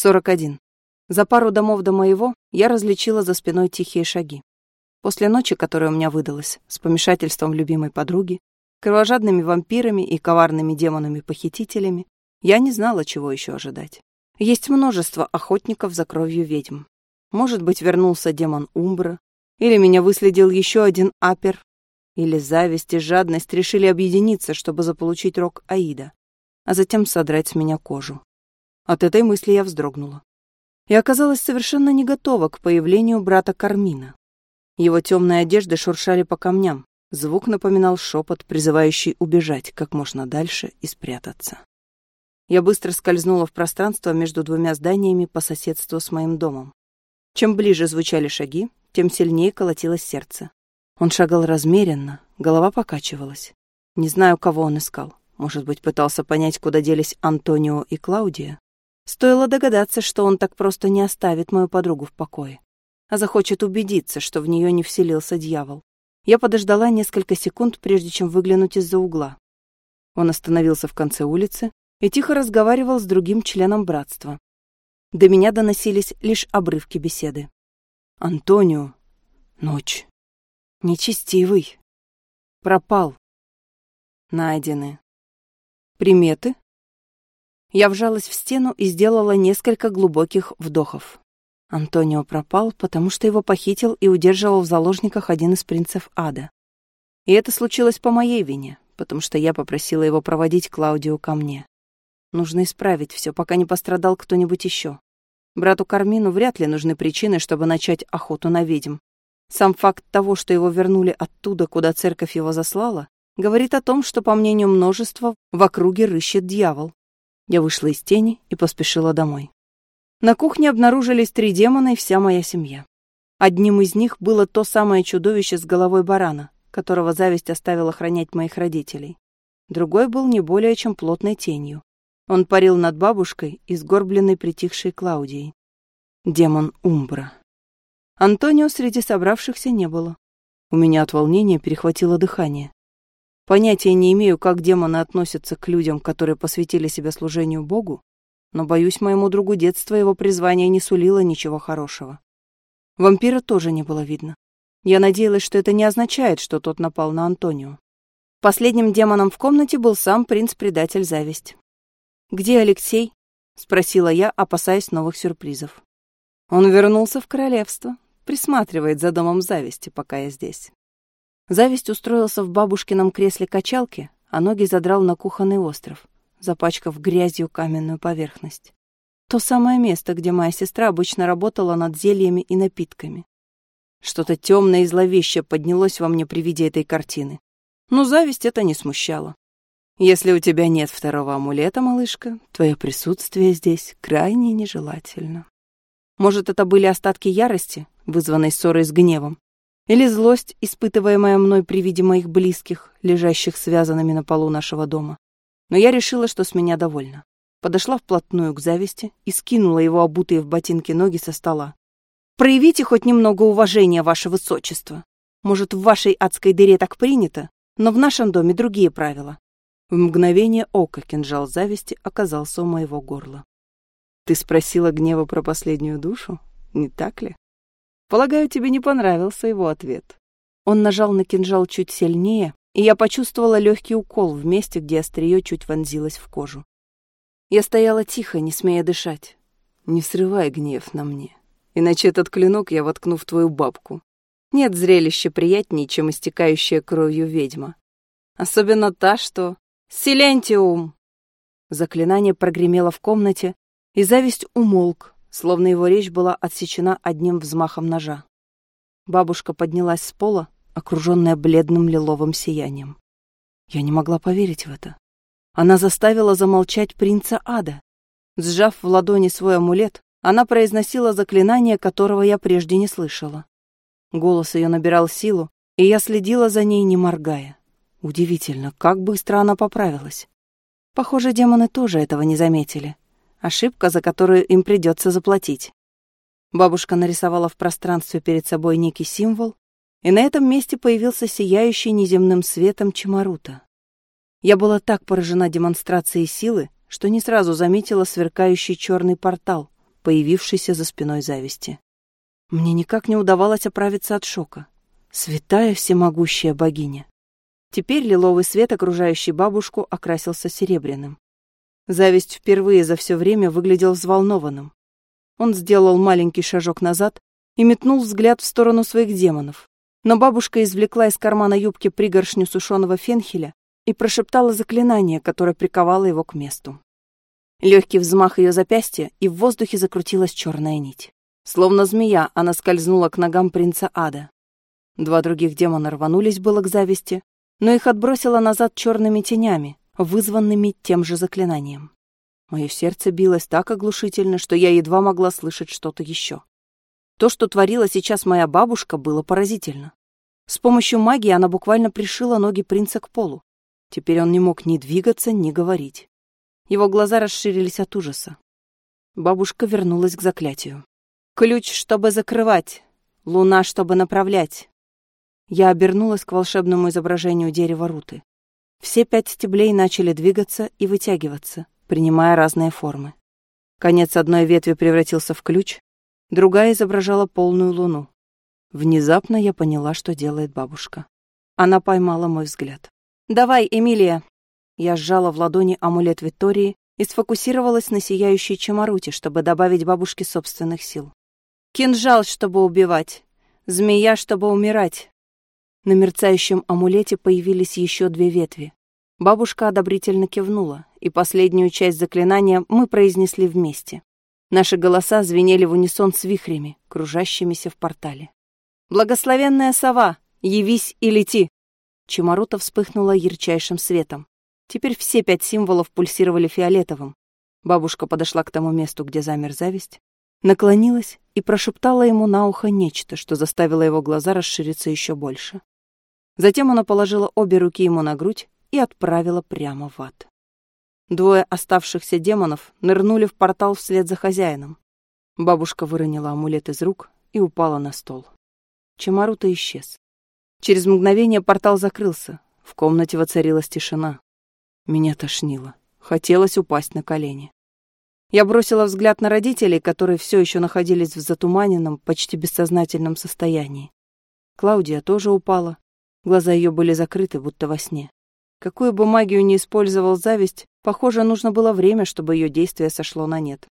41. За пару домов до моего я различила за спиной тихие шаги. После ночи, которая у меня выдалась, с помешательством любимой подруги, кровожадными вампирами и коварными демонами-похитителями, я не знала, чего еще ожидать. Есть множество охотников за кровью ведьм. Может быть, вернулся демон Умбра, или меня выследил еще один апер, или зависть и жадность решили объединиться, чтобы заполучить рог Аида, а затем содрать с меня кожу. От этой мысли я вздрогнула. И оказалась совершенно не готова к появлению брата Кармина. Его темные одежды шуршали по камням, звук напоминал шепот, призывающий убежать как можно дальше и спрятаться. Я быстро скользнула в пространство между двумя зданиями по соседству с моим домом. Чем ближе звучали шаги, тем сильнее колотилось сердце. Он шагал размеренно, голова покачивалась. Не знаю, кого он искал. Может быть, пытался понять, куда делись Антонио и Клаудия? Стоило догадаться, что он так просто не оставит мою подругу в покое, а захочет убедиться, что в нее не вселился дьявол. Я подождала несколько секунд, прежде чем выглянуть из-за угла. Он остановился в конце улицы и тихо разговаривал с другим членом братства. До меня доносились лишь обрывки беседы. «Антонио. Ночь. Нечестивый. Пропал. Найдены. Приметы?» Я вжалась в стену и сделала несколько глубоких вдохов. Антонио пропал, потому что его похитил и удерживал в заложниках один из принцев ада. И это случилось по моей вине, потому что я попросила его проводить Клаудио ко мне. Нужно исправить все, пока не пострадал кто-нибудь еще. Брату Кармину вряд ли нужны причины, чтобы начать охоту на ведьм. Сам факт того, что его вернули оттуда, куда церковь его заслала, говорит о том, что, по мнению множества, в округе рыщет дьявол. Я вышла из тени и поспешила домой. На кухне обнаружились три демона и вся моя семья. Одним из них было то самое чудовище с головой барана, которого зависть оставила охранять моих родителей. Другой был не более чем плотной тенью. Он парил над бабушкой и сгорбленной притихшей Клаудией. Демон Умбра. Антонио среди собравшихся не было. У меня от волнения перехватило дыхание. Понятия не имею, как демоны относятся к людям, которые посвятили себя служению Богу, но, боюсь, моему другу детства его призвание не сулило ничего хорошего. Вампира тоже не было видно. Я надеялась, что это не означает, что тот напал на Антонио. Последним демоном в комнате был сам принц-предатель Зависть. «Где Алексей?» — спросила я, опасаясь новых сюрпризов. Он вернулся в королевство, присматривает за домом Зависти, пока я здесь. Зависть устроился в бабушкином кресле качалки, а ноги задрал на кухонный остров, запачкав грязью каменную поверхность. То самое место, где моя сестра обычно работала над зельями и напитками. Что-то темное и зловещее поднялось во мне при виде этой картины. Но зависть это не смущало. Если у тебя нет второго амулета, малышка, твое присутствие здесь крайне нежелательно. Может, это были остатки ярости, вызванной ссорой с гневом, или злость, испытываемая мной при виде моих близких, лежащих связанными на полу нашего дома. Но я решила, что с меня довольно. Подошла вплотную к зависти и скинула его обутые в ботинки ноги со стола. «Проявите хоть немного уважения, ваше высочество. Может, в вашей адской дыре так принято, но в нашем доме другие правила». В мгновение ока кинжал зависти оказался у моего горла. «Ты спросила гнева про последнюю душу, не так ли?» Полагаю, тебе не понравился его ответ. Он нажал на кинжал чуть сильнее, и я почувствовала легкий укол в месте, где острие чуть вонзилось в кожу. Я стояла тихо, не смея дышать. Не срывай гнев на мне, иначе этот клинок я воткну в твою бабку. Нет зрелища приятнее, чем истекающая кровью ведьма. Особенно та, что... «Силентиум!» Заклинание прогремело в комнате, и зависть умолк, словно его речь была отсечена одним взмахом ножа. Бабушка поднялась с пола, окруженная бледным лиловым сиянием. Я не могла поверить в это. Она заставила замолчать принца ада. Сжав в ладони свой амулет, она произносила заклинание, которого я прежде не слышала. Голос ее набирал силу, и я следила за ней, не моргая. Удивительно, как быстро она поправилась. Похоже, демоны тоже этого не заметили. Ошибка, за которую им придется заплатить. Бабушка нарисовала в пространстве перед собой некий символ, и на этом месте появился сияющий неземным светом Чемарута. Я была так поражена демонстрацией силы, что не сразу заметила сверкающий черный портал, появившийся за спиной зависти. Мне никак не удавалось оправиться от шока. Святая всемогущая богиня. Теперь лиловый свет, окружающий бабушку, окрасился серебряным. Зависть впервые за все время выглядел взволнованным. Он сделал маленький шажок назад и метнул взгляд в сторону своих демонов. Но бабушка извлекла из кармана юбки пригоршню сушеного фенхеля и прошептала заклинание, которое приковало его к месту. Легкий взмах ее запястья, и в воздухе закрутилась черная нить. Словно змея, она скользнула к ногам принца Ада. Два других демона рванулись было к зависти, но их отбросило назад черными тенями, вызванными тем же заклинанием. Мое сердце билось так оглушительно, что я едва могла слышать что-то еще. То, что творила сейчас моя бабушка, было поразительно. С помощью магии она буквально пришила ноги принца к полу. Теперь он не мог ни двигаться, ни говорить. Его глаза расширились от ужаса. Бабушка вернулась к заклятию. «Ключ, чтобы закрывать. Луна, чтобы направлять». Я обернулась к волшебному изображению дерева Руты. Все пять стеблей начали двигаться и вытягиваться, принимая разные формы. Конец одной ветви превратился в ключ, другая изображала полную луну. Внезапно я поняла, что делает бабушка. Она поймала мой взгляд. «Давай, Эмилия!» Я сжала в ладони амулет Виктории и сфокусировалась на сияющей чемаруте, чтобы добавить бабушке собственных сил. «Кинжал, чтобы убивать! Змея, чтобы умирать!» На мерцающем амулете появились еще две ветви. Бабушка одобрительно кивнула, и последнюю часть заклинания мы произнесли вместе. Наши голоса звенели в унисон с вихрями, кружащимися в портале. «Благословенная сова! Явись и лети!» Чемарута вспыхнула ярчайшим светом. Теперь все пять символов пульсировали фиолетовым. Бабушка подошла к тому месту, где замер зависть, наклонилась и прошептала ему на ухо нечто, что заставило его глаза расшириться еще больше. Затем она положила обе руки ему на грудь и отправила прямо в ад. Двое оставшихся демонов нырнули в портал вслед за хозяином. Бабушка выронила амулет из рук и упала на стол. Чемарута исчез. Через мгновение портал закрылся. В комнате воцарилась тишина. Меня тошнило. Хотелось упасть на колени. Я бросила взгляд на родителей, которые все еще находились в затуманенном, почти бессознательном состоянии. Клаудия тоже упала. Глаза ее были закрыты, будто во сне. Какую бы магию ни использовал зависть, похоже, нужно было время, чтобы ее действие сошло на нет.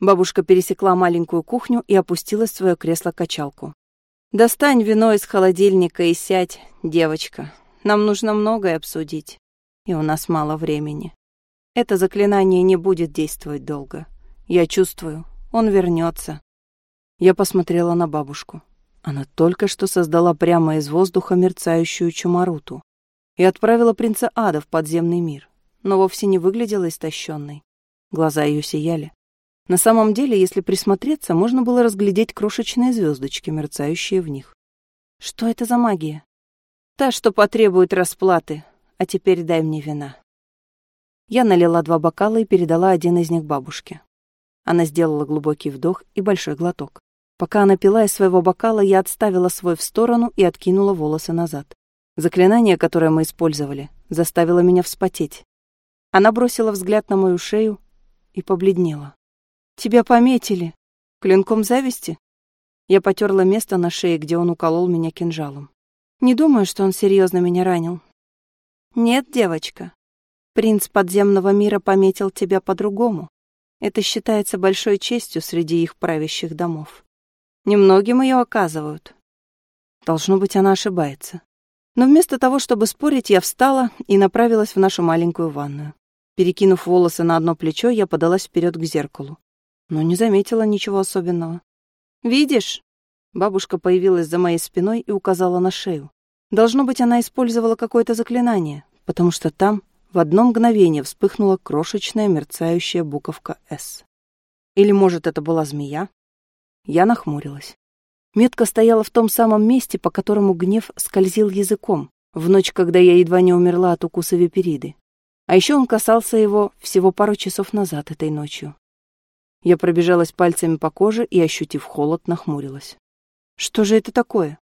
Бабушка пересекла маленькую кухню и опустилась в свое кресло-качалку. «Достань вино из холодильника и сядь, девочка. Нам нужно многое обсудить» и у нас мало времени. Это заклинание не будет действовать долго. Я чувствую, он вернется. Я посмотрела на бабушку. Она только что создала прямо из воздуха мерцающую чумаруту и отправила принца Ада в подземный мир, но вовсе не выглядела истощенной. Глаза ее сияли. На самом деле, если присмотреться, можно было разглядеть крошечные звездочки, мерцающие в них. Что это за магия? Та, что потребует расплаты, а теперь дай мне вина». Я налила два бокала и передала один из них бабушке. Она сделала глубокий вдох и большой глоток. Пока она пила из своего бокала, я отставила свой в сторону и откинула волосы назад. Заклинание, которое мы использовали, заставило меня вспотеть. Она бросила взгляд на мою шею и побледнела. «Тебя пометили. Клинком зависти?» Я потерла место на шее, где он уколол меня кинжалом. Не думаю, что он серьезно меня ранил. Нет, девочка. Принц подземного мира пометил тебя по-другому. Это считается большой честью среди их правящих домов. Немногим ее оказывают. Должно быть, она ошибается. Но вместо того, чтобы спорить, я встала и направилась в нашу маленькую ванную. Перекинув волосы на одно плечо, я подалась вперед к зеркалу. Но не заметила ничего особенного. «Видишь?» Бабушка появилась за моей спиной и указала на шею. Должно быть, она использовала какое-то заклинание, потому что там в одно мгновение вспыхнула крошечная мерцающая буковка «С». Или, может, это была змея? Я нахмурилась. Метка стояла в том самом месте, по которому гнев скользил языком, в ночь, когда я едва не умерла от укуса випериды. А еще он касался его всего пару часов назад этой ночью. Я пробежалась пальцами по коже и, ощутив холод, нахмурилась. Что же это такое?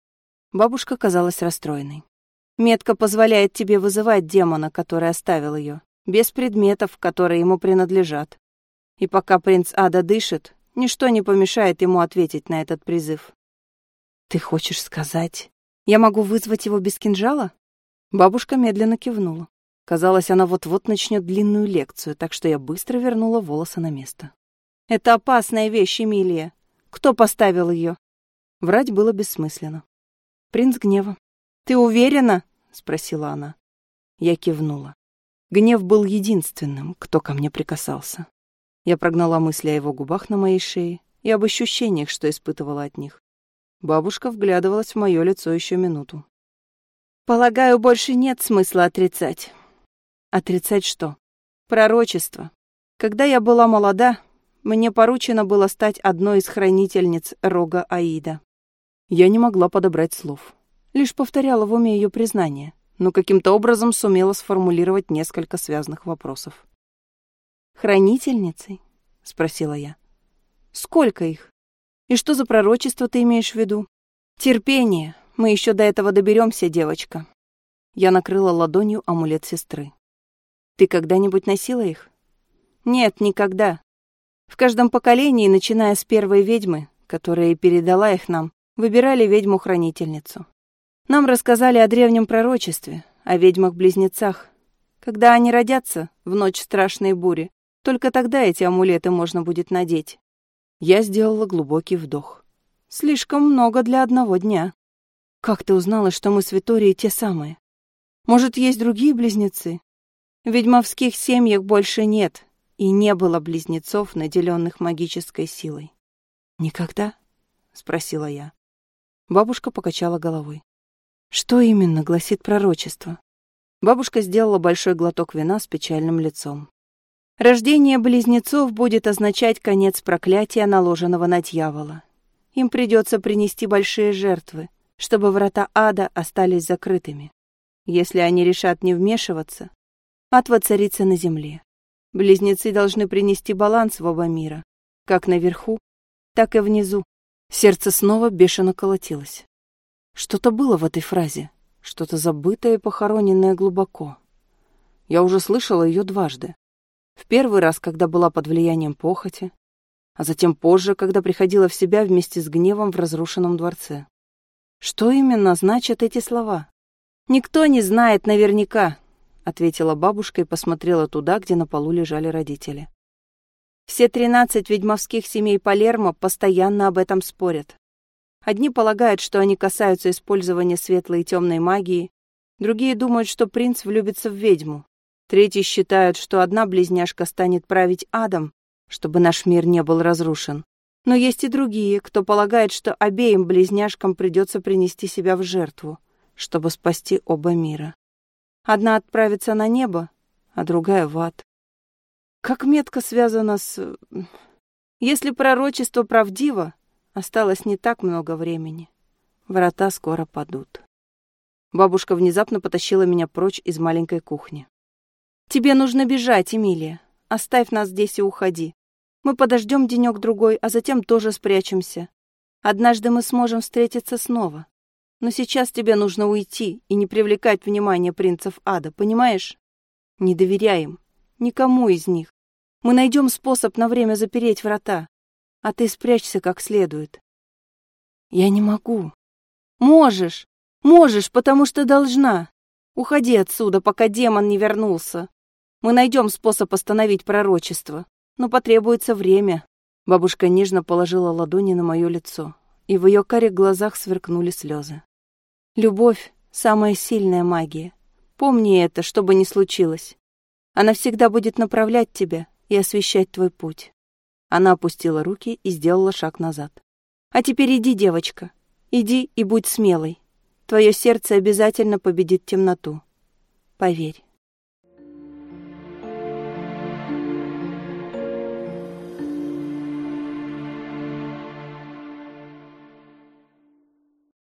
Бабушка казалась расстроенной. Метка позволяет тебе вызывать демона, который оставил ее, без предметов, которые ему принадлежат. И пока принц Ада дышит, Ничто не помешает ему ответить на этот призыв. «Ты хочешь сказать, я могу вызвать его без кинжала?» Бабушка медленно кивнула. Казалось, она вот-вот начнет длинную лекцию, так что я быстро вернула волосы на место. «Это опасная вещь, Эмилия. Кто поставил ее?» Врать было бессмысленно. «Принц гнева». «Ты уверена?» — спросила она. Я кивнула. Гнев был единственным, кто ко мне прикасался. Я прогнала мысли о его губах на моей шее и об ощущениях, что испытывала от них. Бабушка вглядывалась в мое лицо еще минуту. «Полагаю, больше нет смысла отрицать». «Отрицать что?» «Пророчество. Когда я была молода, мне поручено было стать одной из хранительниц рога Аида». Я не могла подобрать слов. Лишь повторяла в уме ее признание, но каким-то образом сумела сформулировать несколько связанных вопросов. «Хранительницей?» — спросила я. «Сколько их? И что за пророчество ты имеешь в виду?» «Терпение. Мы еще до этого доберемся, девочка». Я накрыла ладонью амулет сестры. «Ты когда-нибудь носила их?» «Нет, никогда. В каждом поколении, начиная с первой ведьмы, которая передала их нам, выбирали ведьму-хранительницу. Нам рассказали о древнем пророчестве, о ведьмах-близнецах. Когда они родятся, в ночь страшной бури, только тогда эти амулеты можно будет надеть. Я сделала глубокий вдох. Слишком много для одного дня. Как ты узнала, что мы с Виторией те самые? Может, есть другие близнецы? В ведьмовских семьях больше нет, и не было близнецов, наделенных магической силой. Никогда? спросила я. Бабушка покачала головой. Что именно гласит пророчество? Бабушка сделала большой глоток вина с печальным лицом. Рождение близнецов будет означать конец проклятия, наложенного на дьявола. Им придется принести большие жертвы, чтобы врата ада остались закрытыми. Если они решат не вмешиваться, ад воцарится на земле. Близнецы должны принести баланс в оба мира, как наверху, так и внизу. Сердце снова бешено колотилось. Что-то было в этой фразе, что-то забытое и похороненное глубоко. Я уже слышала ее дважды. В первый раз, когда была под влиянием похоти, а затем позже, когда приходила в себя вместе с гневом в разрушенном дворце. Что именно значат эти слова? Никто не знает наверняка, ответила бабушка и посмотрела туда, где на полу лежали родители. Все тринадцать ведьмовских семей Палермо постоянно об этом спорят. Одни полагают, что они касаются использования светлой и темной магии, другие думают, что принц влюбится в ведьму, Третьи считают, что одна близняшка станет править адом, чтобы наш мир не был разрушен. Но есть и другие, кто полагает, что обеим близняшкам придется принести себя в жертву, чтобы спасти оба мира. Одна отправится на небо, а другая в ад. Как метко связано с... Если пророчество правдиво, осталось не так много времени. Врата скоро падут. Бабушка внезапно потащила меня прочь из маленькой кухни. Тебе нужно бежать, Эмилия. Оставь нас здесь и уходи. Мы подождем денек-другой, а затем тоже спрячемся. Однажды мы сможем встретиться снова. Но сейчас тебе нужно уйти и не привлекать внимание принцев ада, понимаешь? Не доверяем. Никому из них. Мы найдем способ на время запереть врата. А ты спрячься как следует. Я не могу. Можешь. Можешь, потому что должна. Уходи отсюда, пока демон не вернулся. Мы найдем способ остановить пророчество, но потребуется время». Бабушка нежно положила ладони на мое лицо, и в ее карих глазах сверкнули слезы. «Любовь — самая сильная магия. Помни это, что бы ни случилось. Она всегда будет направлять тебя и освещать твой путь». Она опустила руки и сделала шаг назад. «А теперь иди, девочка. Иди и будь смелой. Твое сердце обязательно победит темноту. Поверь».